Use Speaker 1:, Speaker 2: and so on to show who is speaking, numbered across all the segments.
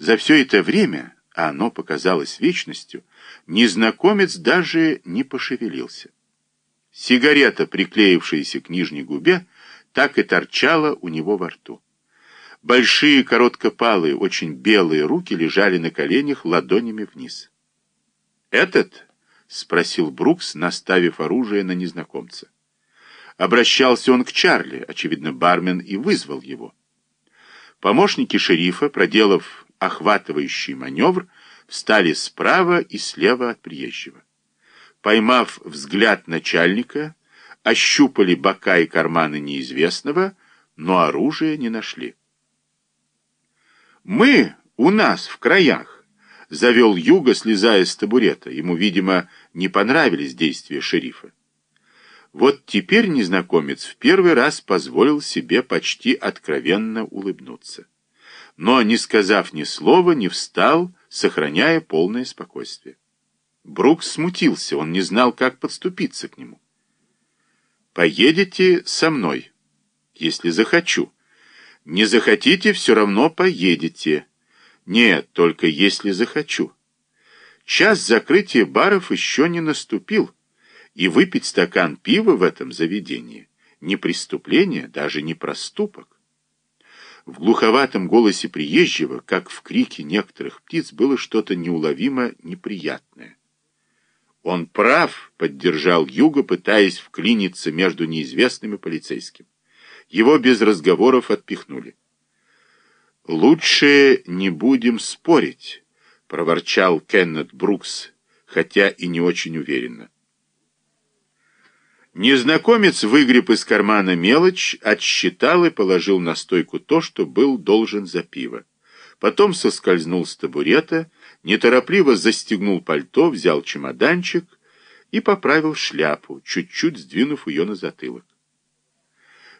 Speaker 1: За все это время, а оно показалось вечностью, незнакомец даже не пошевелился. Сигарета, приклеившаяся к нижней губе, так и торчала у него во рту. Большие, короткопалые, очень белые руки лежали на коленях ладонями вниз. «Этот?» — спросил Брукс, наставив оружие на незнакомца. Обращался он к Чарли, очевидно, бармен, и вызвал его. Помощники шерифа, проделав охватывающий маневр, встали справа и слева от приезжего. Поймав взгляд начальника, ощупали бока и карманы неизвестного, но оружия не нашли. «Мы у нас в краях», — завел Юга, слезая с табурета. Ему, видимо, не понравились действия шерифа. Вот теперь незнакомец в первый раз позволил себе почти откровенно улыбнуться. Но, не сказав ни слова, не встал, сохраняя полное спокойствие. Брукс смутился, он не знал, как подступиться к нему. «Поедете со мной, если захочу. Не захотите, все равно поедете. Нет, только если захочу. Час закрытия баров еще не наступил» и выпить стакан пива в этом заведении не преступление, даже не проступок. В глуховатом голосе приезжего, как в крике некоторых птиц, было что-то неуловимо неприятное. «Он прав», — поддержал Юга, пытаясь вклиниться между неизвестным и полицейским. Его без разговоров отпихнули. «Лучше не будем спорить», — проворчал Кеннет Брукс, хотя и не очень уверенно. Незнакомец выгреб из кармана мелочь, отсчитал и положил на стойку то, что был должен за пиво. Потом соскользнул с табурета, неторопливо застегнул пальто, взял чемоданчик и поправил шляпу, чуть-чуть сдвинув ее на затылок.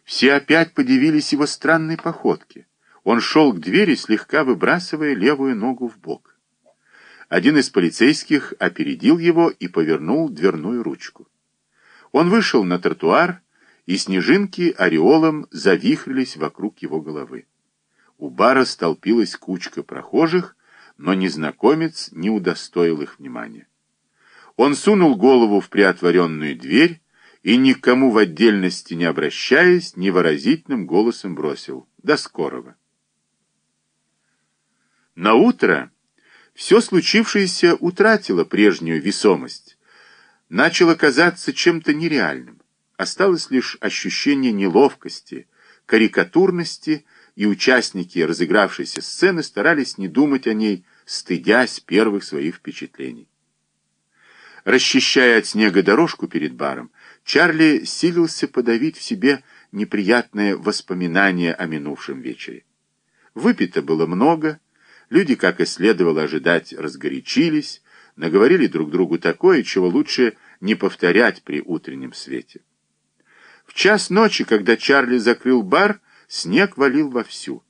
Speaker 1: Все опять подивились его странной походке. Он шел к двери, слегка выбрасывая левую ногу в бок. Один из полицейских опередил его и повернул дверную ручку. Он вышел на тротуар, и снежинки ореолом завихрились вокруг его головы. У бара столпилась кучка прохожих, но незнакомец не удостоил их внимания. Он сунул голову в приотворенную дверь и, никому в отдельности не обращаясь, невыразительным голосом бросил «До скорого». На утро все случившееся утратило прежнюю весомость, начало казаться чем-то нереальным. Осталось лишь ощущение неловкости, карикатурности, и участники разыгравшейся сцены старались не думать о ней, стыдясь первых своих впечатлений. Расчищая от снега дорожку перед баром, Чарли силился подавить в себе неприятное воспоминание о минувшем вечере. Выпито было много, люди, как и следовало ожидать, разгорячились, наговорили друг другу такое, чего лучше не повторять при утреннем свете. В час ночи, когда Чарли закрыл бар, снег валил вовсю.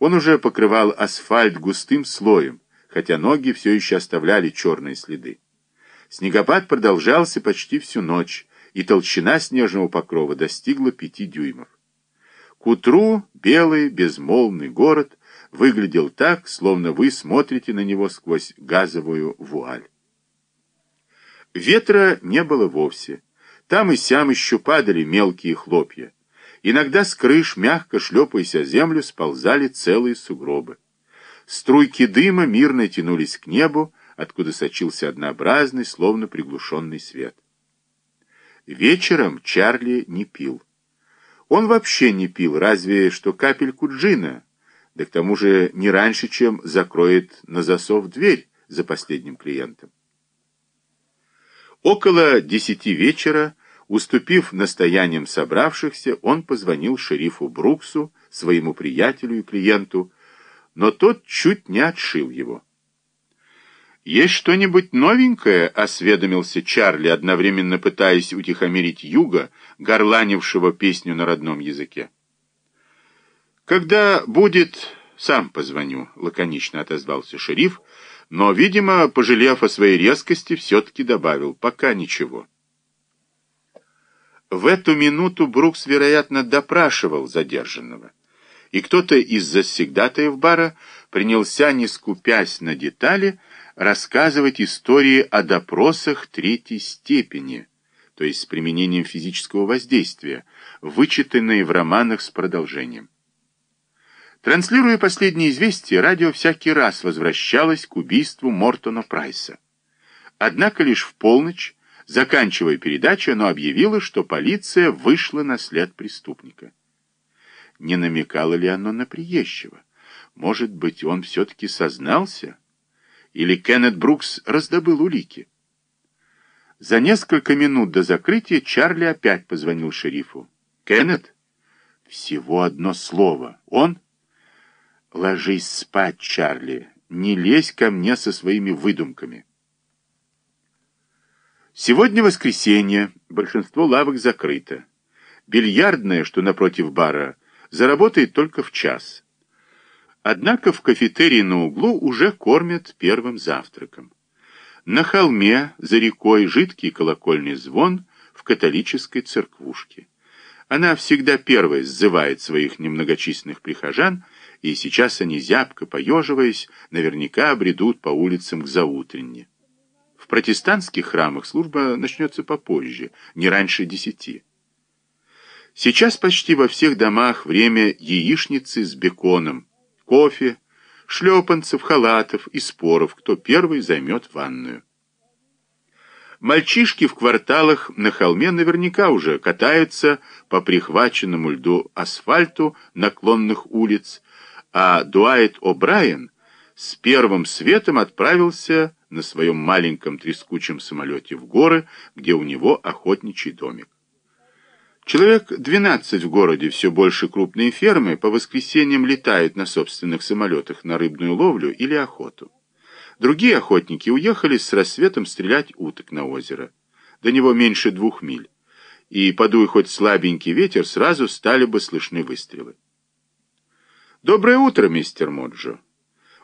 Speaker 1: Он уже покрывал асфальт густым слоем, хотя ноги все еще оставляли черные следы. Снегопад продолжался почти всю ночь, и толщина снежного покрова достигла пяти дюймов. К утру белый безмолвный город выглядел так, словно вы смотрите на него сквозь газовую вуаль. Ветра не было вовсе. Там и сям еще падали мелкие хлопья. Иногда с крыш, мягко шлепаясь о землю, сползали целые сугробы. Струйки дыма мирно тянулись к небу, откуда сочился однообразный, словно приглушенный свет. Вечером Чарли не пил. Он вообще не пил, разве что капельку джина, да к тому же не раньше, чем закроет на засов дверь за последним клиентом. Около десяти вечера, уступив настояниям собравшихся, он позвонил шерифу Бруксу, своему приятелю и клиенту, но тот чуть не отшил его. «Есть что-нибудь новенькое?» — осведомился Чарли, одновременно пытаясь утихомирить Юга, горланившего песню на родном языке. «Когда будет, сам позвоню», — лаконично отозвался шериф, но, видимо, пожалев о своей резкости, все-таки добавил «пока ничего». В эту минуту Брукс, вероятно, допрашивал задержанного, и кто-то из завсегдатаев бара принялся, не скупясь на детали, рассказывать истории о допросах третьей степени, то есть с применением физического воздействия, вычитанные в романах с продолжением. Транслируя последние известия, радио всякий раз возвращалось к убийству Мортона Прайса. Однако лишь в полночь, заканчивая передачу, оно объявило, что полиция вышла на след преступника. Не намекало ли оно на приезжего? Может быть, он все-таки сознался? Или Кеннет Брукс раздобыл улики? За несколько минут до закрытия Чарли опять позвонил шерифу. «Кеннет?» «Всего одно слово. Он?» «Ложись спать, Чарли. Не лезь ко мне со своими выдумками». Сегодня воскресенье, большинство лавок закрыто. Бильярдная, что напротив бара, заработает только в час. Однако в кафетерии на углу уже кормят первым завтраком. На холме, за рекой, жидкий колокольный звон в католической церквушке. Она всегда первой сзывает своих немногочисленных прихожан, и сейчас они, зябко поеживаясь, наверняка обредут по улицам к заутренне. В протестантских храмах служба начнется попозже, не раньше десяти. Сейчас почти во всех домах время яичницы с беконом, кофе, шлепанцев, халатов и споров, кто первый займет ванную. Мальчишки в кварталах на холме наверняка уже катаются по прихваченному льду асфальту наклонных улиц, а Дуайт О'Брайен с первым светом отправился на своем маленьком трескучем самолете в горы, где у него охотничий домик. Человек 12 в городе, все больше крупные фермы, по воскресеньям летают на собственных самолетах на рыбную ловлю или охоту. Другие охотники уехали с рассветом стрелять уток на озеро. До него меньше двух миль. И, подуй хоть слабенький ветер, сразу стали бы слышны выстрелы. «Доброе утро, мистер Моджо».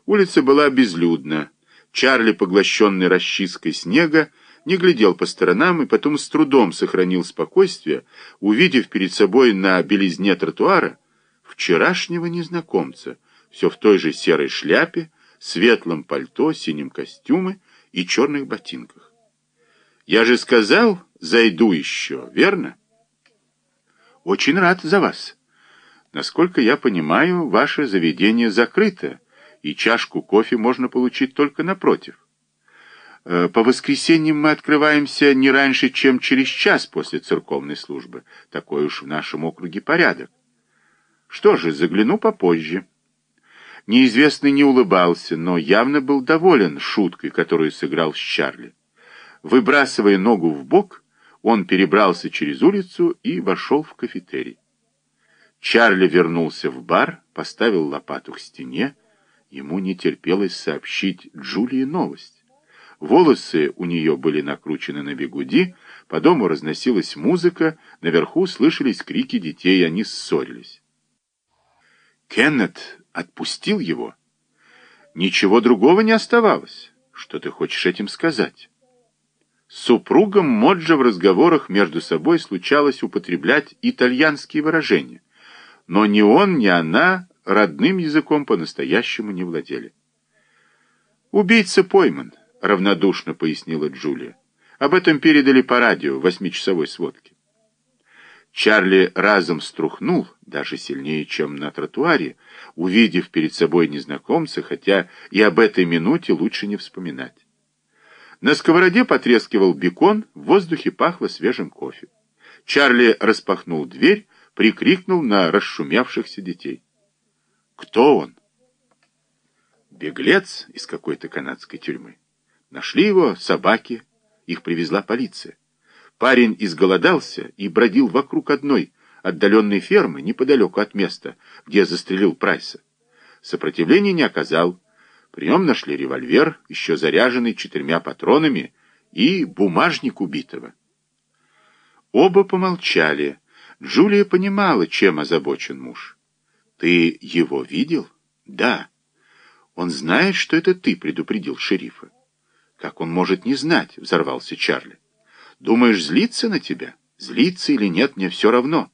Speaker 1: Улица была безлюдна. Чарли, поглощенный расчисткой снега, не глядел по сторонам и потом с трудом сохранил спокойствие, увидев перед собой на белизне тротуара вчерашнего незнакомца, все в той же серой шляпе, светлом пальто, синем костюме и черных ботинках. «Я же сказал, зайду еще, верно?» «Очень рад за вас. Насколько я понимаю, ваше заведение закрыто, и чашку кофе можно получить только напротив». Э, по воскресеньям мы открываемся не раньше, чем через час после церковной службы. Такой уж в нашем округе порядок. Что же, загляну попозже. Неизвестный не улыбался, но явно был доволен шуткой, которую сыграл с Чарли. Выбрасывая ногу в бок, он перебрался через улицу и вошел в кафетерий. Чарли вернулся в бар, поставил лопату к стене. Ему не терпелось сообщить Джулии новость. Волосы у нее были накручены на бегуди, по дому разносилась музыка, наверху слышались крики детей, они ссорились. Кеннет отпустил его. Ничего другого не оставалось. Что ты хочешь этим сказать? Супругам Моджа в разговорах между собой случалось употреблять итальянские выражения, но ни он, ни она родным языком по-настоящему не владели. Убийца пойман равнодушно пояснила Джулия. Об этом передали по радио в восьмичасовой сводке. Чарли разом струхнул, даже сильнее, чем на тротуаре, увидев перед собой незнакомца, хотя и об этой минуте лучше не вспоминать. На сковороде потрескивал бекон, в воздухе пахло свежим кофе. Чарли распахнул дверь, прикрикнул на расшумевшихся детей. «Кто он?» «Беглец из какой-то канадской тюрьмы». Нашли его собаки, их привезла полиция. Парень изголодался и бродил вокруг одной отдаленной фермы неподалеку от места, где застрелил Прайса. Сопротивления не оказал. При нем нашли револьвер, еще заряженный четырьмя патронами, и бумажник убитого. Оба помолчали. Джулия понимала, чем озабочен муж. «Ты его видел?» «Да». «Он знает, что это ты предупредил шерифа?» «Как он может не знать?» — взорвался Чарли. «Думаешь, злиться на тебя? Злиться или нет, мне все равно».